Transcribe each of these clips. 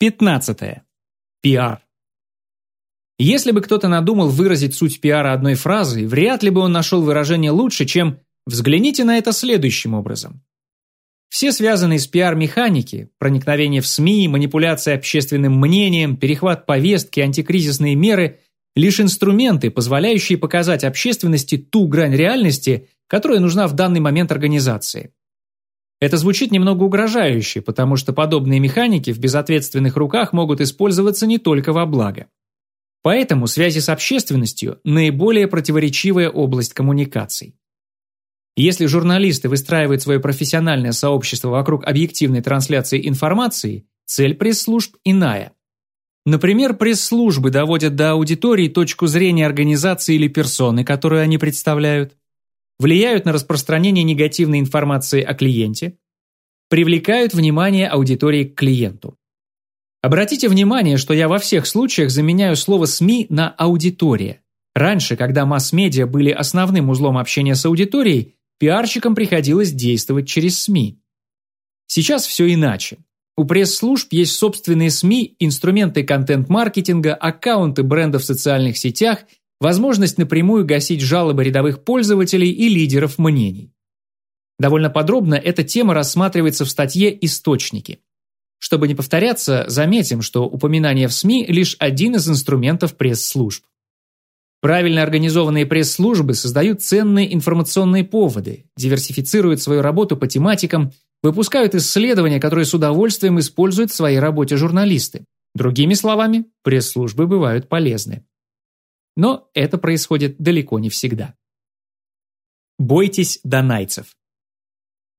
15. Пиар. Если бы кто-то надумал выразить суть пиара одной фразой, вряд ли бы он нашел выражение лучше, чем «взгляните на это следующим образом». Все связанные с пиар-механики – проникновение в СМИ, манипуляция общественным мнением, перехват повестки, антикризисные меры – лишь инструменты, позволяющие показать общественности ту грань реальности, которая нужна в данный момент организации. Это звучит немного угрожающе, потому что подобные механики в безответственных руках могут использоваться не только во благо. Поэтому связи с общественностью – наиболее противоречивая область коммуникаций. Если журналисты выстраивают свое профессиональное сообщество вокруг объективной трансляции информации, цель пресс-служб иная. Например, пресс-службы доводят до аудитории точку зрения организации или персоны, которую они представляют, влияют на распространение негативной информации о клиенте, привлекают внимание аудитории к клиенту. Обратите внимание, что я во всех случаях заменяю слово СМИ на аудитория. Раньше, когда масс-медиа были основным узлом общения с аудиторией, пиарщикам приходилось действовать через СМИ. Сейчас все иначе. У пресс-служб есть собственные СМИ, инструменты контент-маркетинга, аккаунты брендов в социальных сетях, возможность напрямую гасить жалобы рядовых пользователей и лидеров мнений. Довольно подробно эта тема рассматривается в статье «Источники». Чтобы не повторяться, заметим, что упоминание в СМИ – лишь один из инструментов пресс-служб. Правильно организованные пресс-службы создают ценные информационные поводы, диверсифицируют свою работу по тематикам, выпускают исследования, которые с удовольствием используют в своей работе журналисты. Другими словами, пресс-службы бывают полезны. Но это происходит далеко не всегда. Бойтесь донайцев.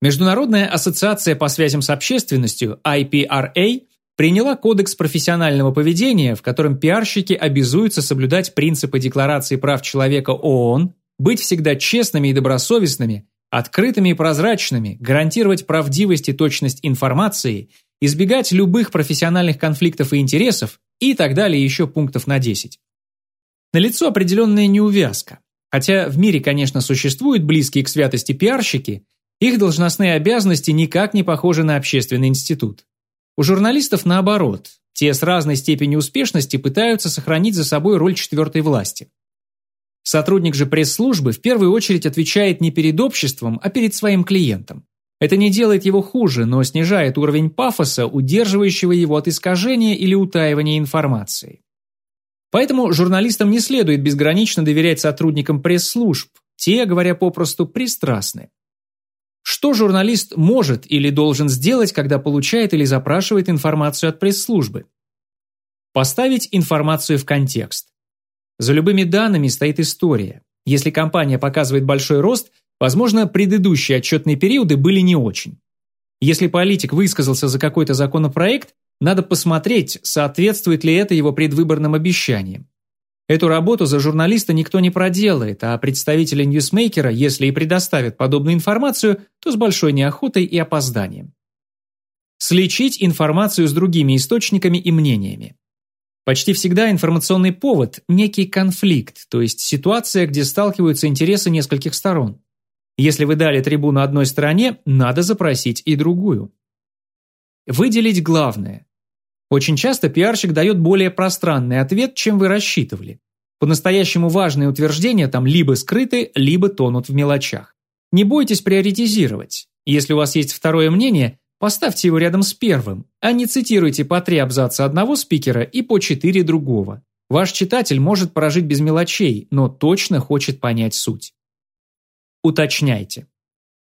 Международная ассоциация по связям с общественностью IPRA приняла Кодекс профессионального поведения, в котором пиарщики обязуются соблюдать принципы Декларации прав человека ООН, быть всегда честными и добросовестными, открытыми и прозрачными, гарантировать правдивость и точность информации, избегать любых профессиональных конфликтов и интересов и так далее еще пунктов на 10. Налицо определенная неувязка. Хотя в мире, конечно, существуют близкие к святости пиарщики, их должностные обязанности никак не похожи на общественный институт. У журналистов наоборот. Те с разной степенью успешности пытаются сохранить за собой роль четвертой власти. Сотрудник же пресс-службы в первую очередь отвечает не перед обществом, а перед своим клиентом. Это не делает его хуже, но снижает уровень пафоса, удерживающего его от искажения или утаивания информации. Поэтому журналистам не следует безгранично доверять сотрудникам пресс-служб. Те, говоря попросту, пристрастны. Что журналист может или должен сделать, когда получает или запрашивает информацию от пресс-службы? Поставить информацию в контекст. За любыми данными стоит история. Если компания показывает большой рост, возможно, предыдущие отчетные периоды были не очень. Если политик высказался за какой-то законопроект, надо посмотреть, соответствует ли это его предвыборным обещаниям. Эту работу за журналиста никто не проделает, а представители ньюсмейкера, если и предоставят подобную информацию, то с большой неохотой и опозданием. Сличить информацию с другими источниками и мнениями. Почти всегда информационный повод – некий конфликт, то есть ситуация, где сталкиваются интересы нескольких сторон. Если вы дали трибуну одной стороне, надо запросить и другую. Выделить главное. Очень часто пиарщик дает более пространный ответ, чем вы рассчитывали. По-настоящему важные утверждения там либо скрыты, либо тонут в мелочах. Не бойтесь приоритизировать. Если у вас есть второе мнение, поставьте его рядом с первым, а не цитируйте по три абзаца одного спикера и по четыре другого. Ваш читатель может прожить без мелочей, но точно хочет понять суть. Уточняйте.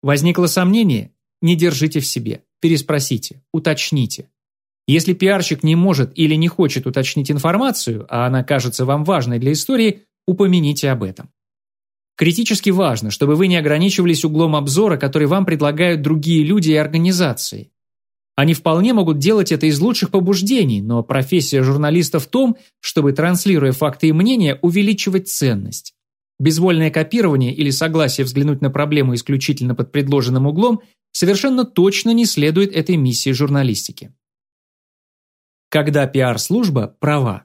Возникло сомнение? Не держите в себе. Переспросите, уточните. Если пиарщик не может или не хочет уточнить информацию, а она кажется вам важной для истории, упомяните об этом. Критически важно, чтобы вы не ограничивались углом обзора, который вам предлагают другие люди и организации. Они вполне могут делать это из лучших побуждений, но профессия журналиста в том, чтобы, транслируя факты и мнения, увеличивать ценность. Безвольное копирование или согласие взглянуть на проблему исключительно под предложенным углом совершенно точно не следует этой миссии журналистики когда пиар-служба права.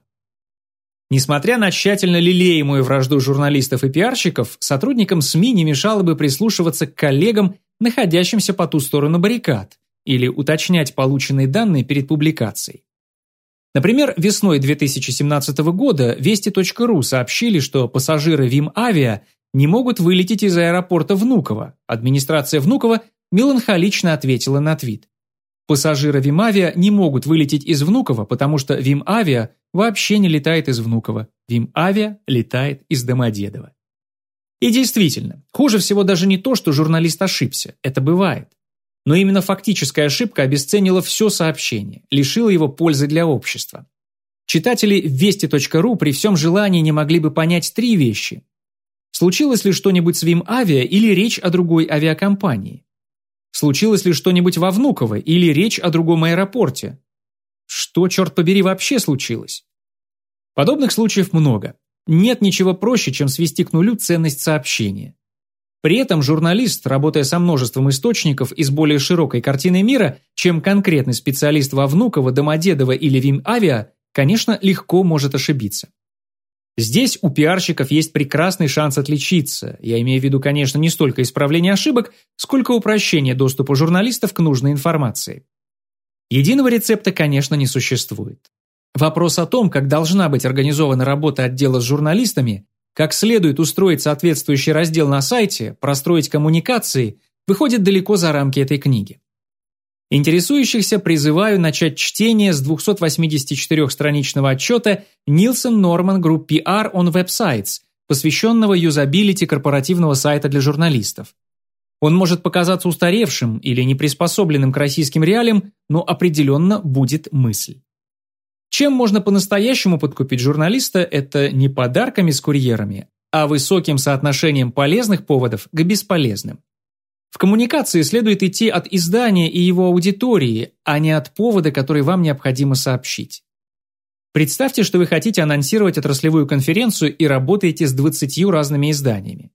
Несмотря на тщательно лелеемую вражду журналистов и пиарщиков, сотрудникам СМИ не мешало бы прислушиваться к коллегам, находящимся по ту сторону баррикад, или уточнять полученные данные перед публикацией. Например, весной 2017 года Вести.ру сообщили, что пассажиры Вим Авиа не могут вылететь из аэропорта Внуково. Администрация Внуково меланхолично ответила на твит. Пассажиры Вим Авиа не могут вылететь из Внуково, потому что Вим Авиа вообще не летает из Внуково. Вим Авиа летает из Домодедово. И действительно, хуже всего даже не то, что журналист ошибся. Это бывает. Но именно фактическая ошибка обесценила все сообщение, лишила его пользы для общества. Читатели вести.ру при всем желании не могли бы понять три вещи. Случилось ли что-нибудь с Вим Авиа или речь о другой авиакомпании? Случилось ли что-нибудь во Внуково или речь о другом аэропорте? Что, черт побери, вообще случилось? Подобных случаев много. Нет ничего проще, чем свести к нулю ценность сообщения. При этом журналист, работая со множеством источников из более широкой картины мира, чем конкретный специалист во Внуково, Домодедово или Вим-Авиа, конечно, легко может ошибиться. Здесь у пиарщиков есть прекрасный шанс отличиться. Я имею в виду, конечно, не столько исправление ошибок, сколько упрощение доступа журналистов к нужной информации. Единого рецепта, конечно, не существует. Вопрос о том, как должна быть организована работа отдела с журналистами, как следует устроить соответствующий раздел на сайте, простроить коммуникации, выходит далеко за рамки этой книги. Интересующихся призываю начать чтение с 284-страничного отчета Nielsen Norman Group PR on Websites, посвященного юзабилити корпоративного сайта для журналистов. Он может показаться устаревшим или неприспособленным к российским реалиям, но определенно будет мысль. Чем можно по-настоящему подкупить журналиста, это не подарками с курьерами, а высоким соотношением полезных поводов к бесполезным. В коммуникации следует идти от издания и его аудитории, а не от повода, который вам необходимо сообщить. Представьте, что вы хотите анонсировать отраслевую конференцию и работаете с 20 разными изданиями.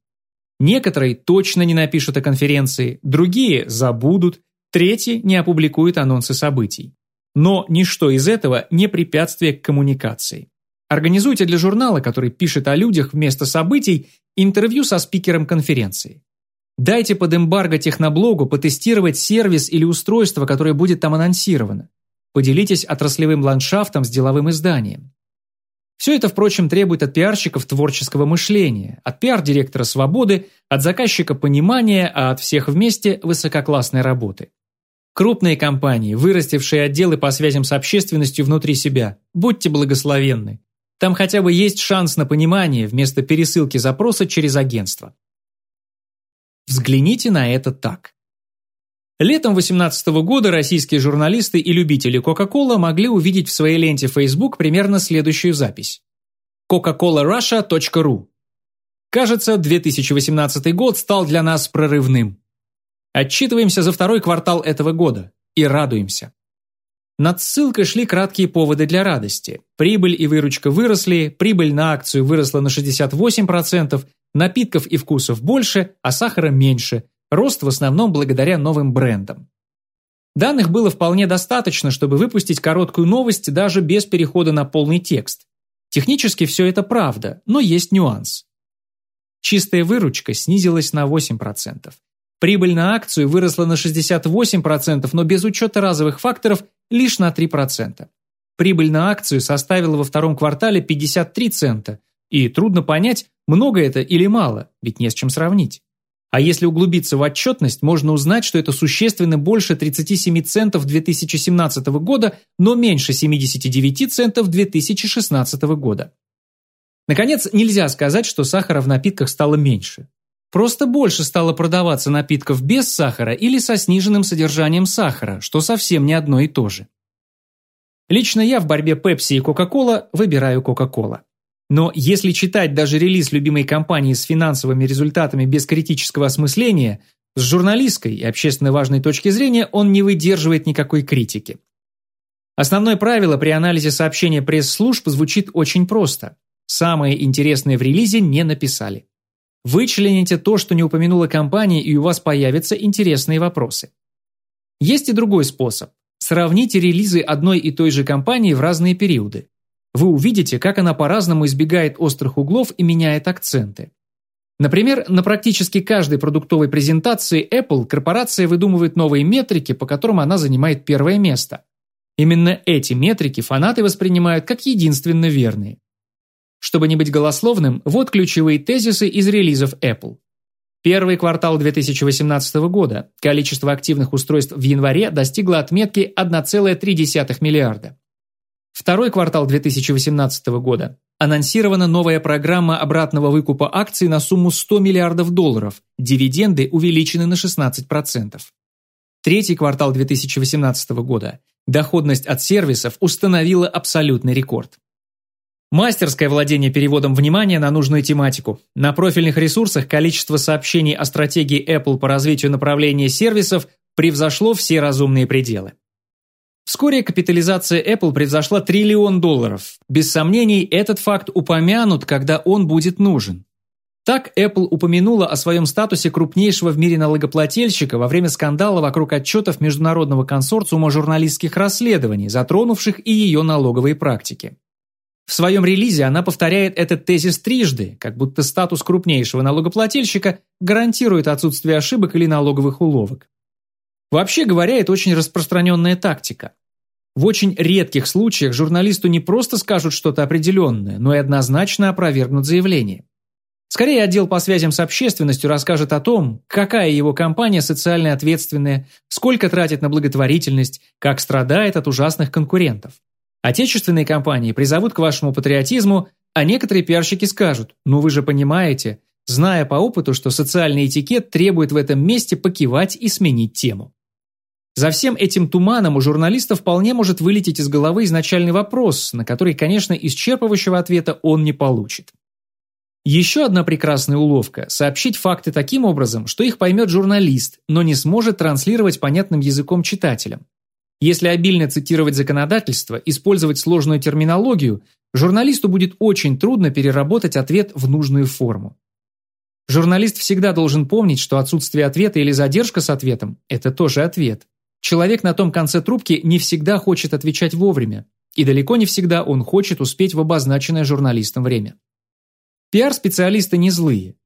Некоторые точно не напишут о конференции, другие забудут, третьи не опубликуют анонсы событий. Но ничто из этого не препятствие к коммуникации. Организуйте для журнала, который пишет о людях вместо событий, интервью со спикером конференции. Дайте под эмбарго техноблогу потестировать сервис или устройство, которое будет там анонсировано. Поделитесь отраслевым ландшафтом с деловым изданием. Все это, впрочем, требует от пиарщиков творческого мышления, от пиар-директора свободы, от заказчика понимания, а от всех вместе высококлассной работы. Крупные компании, вырастившие отделы по связям с общественностью внутри себя, будьте благословенны. Там хотя бы есть шанс на понимание вместо пересылки запроса через агентство. Взгляните на это так. Летом 2018 года российские журналисты и любители Coca-Cola могли увидеть в своей ленте Facebook примерно следующую запись. coca-cola-russia.ru Кажется, 2018 год стал для нас прорывным. Отчитываемся за второй квартал этого года и радуемся. Над ссылкой шли краткие поводы для радости. Прибыль и выручка выросли, прибыль на акцию выросла на 68%, напитков и вкусов больше, а сахара меньше. Рост в основном благодаря новым брендам. Данных было вполне достаточно, чтобы выпустить короткую новость даже без перехода на полный текст. Технически все это правда, но есть нюанс. Чистая выручка снизилась на 8%. Прибыль на акцию выросла на 68%, но без учета разовых факторов лишь на 3%. Прибыль на акцию составила во втором квартале 53 цента, и трудно понять, много это или мало, ведь не с чем сравнить. А если углубиться в отчетность, можно узнать, что это существенно больше 37 центов 2017 года, но меньше 79 центов 2016 года. Наконец, нельзя сказать, что сахара в напитках стало меньше. Просто больше стало продаваться напитков без сахара или со сниженным содержанием сахара, что совсем не одно и то же. Лично я в борьбе Pepsi и Coca-Cola выбираю Coca-Cola. Но если читать даже релиз любимой компании с финансовыми результатами без критического осмысления, с журналистской и общественно важной точки зрения он не выдерживает никакой критики. Основное правило при анализе сообщения пресс-служб звучит очень просто. Самое интересное в релизе не написали. Вычлените то, что не упомянула компания, и у вас появятся интересные вопросы. Есть и другой способ. Сравните релизы одной и той же компании в разные периоды. Вы увидите, как она по-разному избегает острых углов и меняет акценты. Например, на практически каждой продуктовой презентации Apple корпорация выдумывает новые метрики, по которым она занимает первое место. Именно эти метрики фанаты воспринимают как единственно верные. Чтобы не быть голословным, вот ключевые тезисы из релизов Apple. Первый квартал 2018 года. Количество активных устройств в январе достигло отметки 1,3 миллиарда. Второй квартал 2018 года. Анонсирована новая программа обратного выкупа акций на сумму 100 миллиардов долларов. Дивиденды увеличены на 16%. Третий квартал 2018 года. Доходность от сервисов установила абсолютный рекорд. Мастерское владение переводом внимания на нужную тематику. На профильных ресурсах количество сообщений о стратегии Apple по развитию направления сервисов превзошло все разумные пределы. Вскоре капитализация Apple превзошла триллион долларов. Без сомнений, этот факт упомянут, когда он будет нужен. Так Apple упомянула о своем статусе крупнейшего в мире налогоплательщика во время скандала вокруг отчетов Международного консорциума журналистских расследований, затронувших и ее налоговые практики. В своем релизе она повторяет этот тезис трижды, как будто статус крупнейшего налогоплательщика гарантирует отсутствие ошибок или налоговых уловок. Вообще говоря, это очень распространенная тактика. В очень редких случаях журналисту не просто скажут что-то определенное, но и однозначно опровергнут заявление. Скорее, отдел по связям с общественностью расскажет о том, какая его компания социально ответственная, сколько тратит на благотворительность, как страдает от ужасных конкурентов. Отечественные компании призовут к вашему патриотизму, а некоторые пиарщики скажут, ну вы же понимаете, зная по опыту, что социальный этикет требует в этом месте покивать и сменить тему. За всем этим туманом у журналиста вполне может вылететь из головы изначальный вопрос, на который, конечно, исчерпывающего ответа он не получит. Еще одна прекрасная уловка – сообщить факты таким образом, что их поймет журналист, но не сможет транслировать понятным языком читателям. Если обильно цитировать законодательство, использовать сложную терминологию, журналисту будет очень трудно переработать ответ в нужную форму. Журналист всегда должен помнить, что отсутствие ответа или задержка с ответом – это тоже ответ. Человек на том конце трубки не всегда хочет отвечать вовремя, и далеко не всегда он хочет успеть в обозначенное журналистом время. Пиар-специалисты не злые.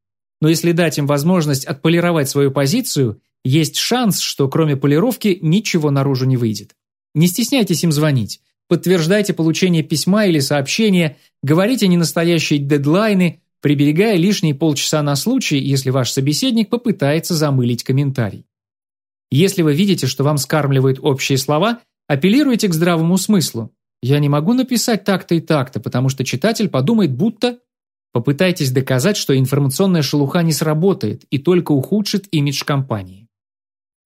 Но если дать им возможность отполировать свою позицию, есть шанс, что кроме полировки ничего наружу не выйдет. Не стесняйтесь им звонить. Подтверждайте получение письма или сообщения, говорите ненастоящие дедлайны, приберегая лишние полчаса на случай, если ваш собеседник попытается замылить комментарий. Если вы видите, что вам скармливают общие слова, апеллируйте к здравому смыслу. Я не могу написать так-то и так-то, потому что читатель подумает, будто Попытайтесь доказать, что информационная шелуха не сработает и только ухудшит имидж компании.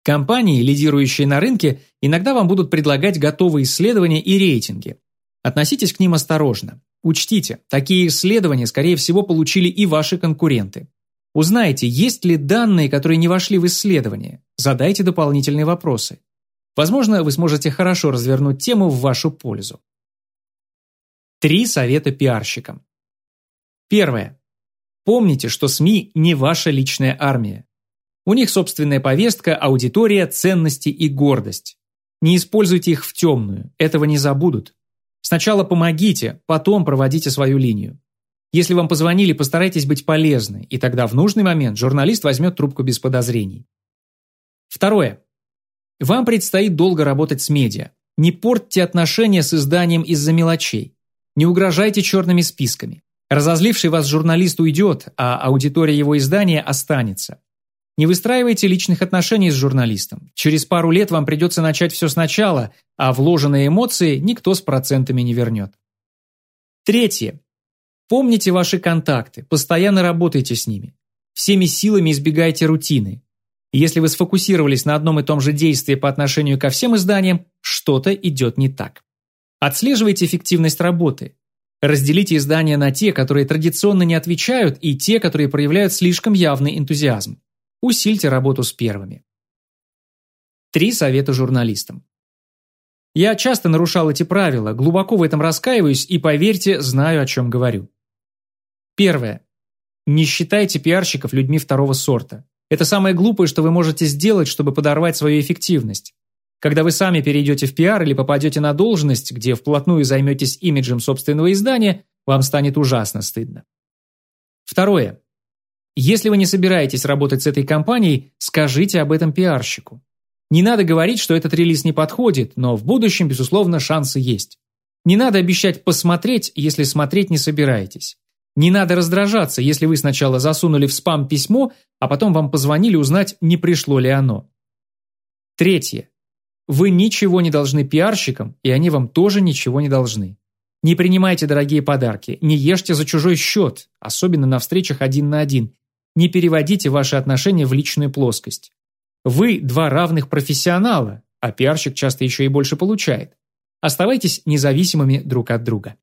Компании, лидирующие на рынке, иногда вам будут предлагать готовые исследования и рейтинги. Относитесь к ним осторожно. Учтите, такие исследования, скорее всего, получили и ваши конкуренты. Узнайте, есть ли данные, которые не вошли в исследование. Задайте дополнительные вопросы. Возможно, вы сможете хорошо развернуть тему в вашу пользу. Три совета пиарщикам. Первое. Помните, что СМИ не ваша личная армия. У них собственная повестка, аудитория, ценности и гордость. Не используйте их в темную, этого не забудут. Сначала помогите, потом проводите свою линию. Если вам позвонили, постарайтесь быть полезны, и тогда в нужный момент журналист возьмет трубку без подозрений. Второе. Вам предстоит долго работать с медиа. Не портьте отношения с изданием из-за мелочей. Не угрожайте черными списками. Разозливший вас журналист уйдет, а аудитория его издания останется. Не выстраивайте личных отношений с журналистом. Через пару лет вам придется начать все сначала, а вложенные эмоции никто с процентами не вернет. Третье. Помните ваши контакты, постоянно работайте с ними. Всеми силами избегайте рутины. Если вы сфокусировались на одном и том же действии по отношению ко всем изданиям, что-то идет не так. Отслеживайте эффективность работы. Разделите издания на те, которые традиционно не отвечают, и те, которые проявляют слишком явный энтузиазм. Усильте работу с первыми. Три совета журналистам. Я часто нарушал эти правила, глубоко в этом раскаиваюсь и, поверьте, знаю, о чем говорю. Первое. Не считайте пиарщиков людьми второго сорта. Это самое глупое, что вы можете сделать, чтобы подорвать свою эффективность. Когда вы сами перейдете в пиар или попадете на должность, где вплотную займетесь имиджем собственного издания, вам станет ужасно стыдно. Второе. Если вы не собираетесь работать с этой компанией, скажите об этом пиарщику. Не надо говорить, что этот релиз не подходит, но в будущем, безусловно, шансы есть. Не надо обещать посмотреть, если смотреть не собираетесь. Не надо раздражаться, если вы сначала засунули в спам письмо, а потом вам позвонили узнать, не пришло ли оно. Третье. Вы ничего не должны пиарщикам, и они вам тоже ничего не должны. Не принимайте дорогие подарки, не ешьте за чужой счет, особенно на встречах один на один. Не переводите ваши отношения в личную плоскость. Вы два равных профессионала, а пиарщик часто еще и больше получает. Оставайтесь независимыми друг от друга.